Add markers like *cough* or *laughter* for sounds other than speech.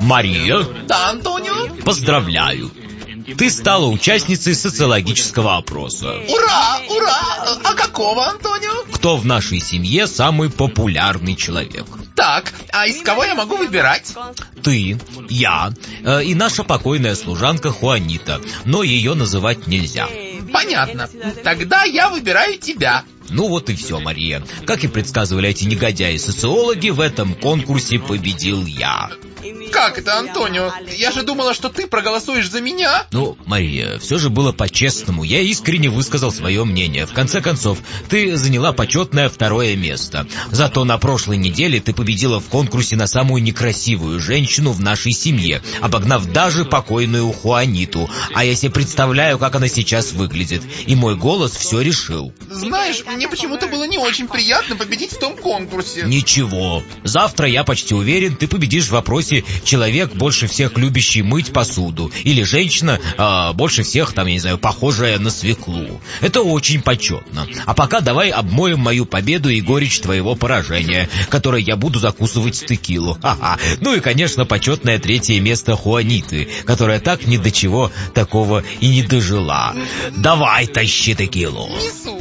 Мария, Да, Антонио? поздравляю. Ты стала участницей социологического опроса. Ура, ура! А какого, Антонио? Кто в нашей семье самый популярный человек? Так, а из кого я могу выбирать? Ты, я э, и наша покойная служанка Хуанита, но ее называть нельзя. Понятно. Тогда я выбираю тебя. Ну вот и все, Мария. Как и предсказывали эти негодяи-социологи, в этом конкурсе победил я. Как это, Антонио? Я же думала, что ты проголосуешь за меня. Ну, Мария, все же было по-честному. Я искренне высказал свое мнение. В конце концов, ты заняла почетное второе место. Зато на прошлой неделе ты победила в конкурсе на самую некрасивую женщину в нашей семье, обогнав даже покойную Хуаниту. А я себе представляю, как она сейчас выглядит. И мой голос все решил. Знаешь, мне почему-то было не очень приятно победить в том конкурсе. Ничего. Завтра, я почти уверен, ты победишь в вопросе «Человек, больше всех любящий мыть посуду» или «Женщина, а, больше всех, там, я не знаю, похожая на свеклу». Это очень почетно. А пока давай обмоем мою победу и горечь твоего поражения, которое я буду закусывать в текилу. *laughs* Ха-ха. Ну и, конечно, почетное третье место Хуаниты, которая так ни до чего такого и не дожила. Давай, тащи текилу. Несу.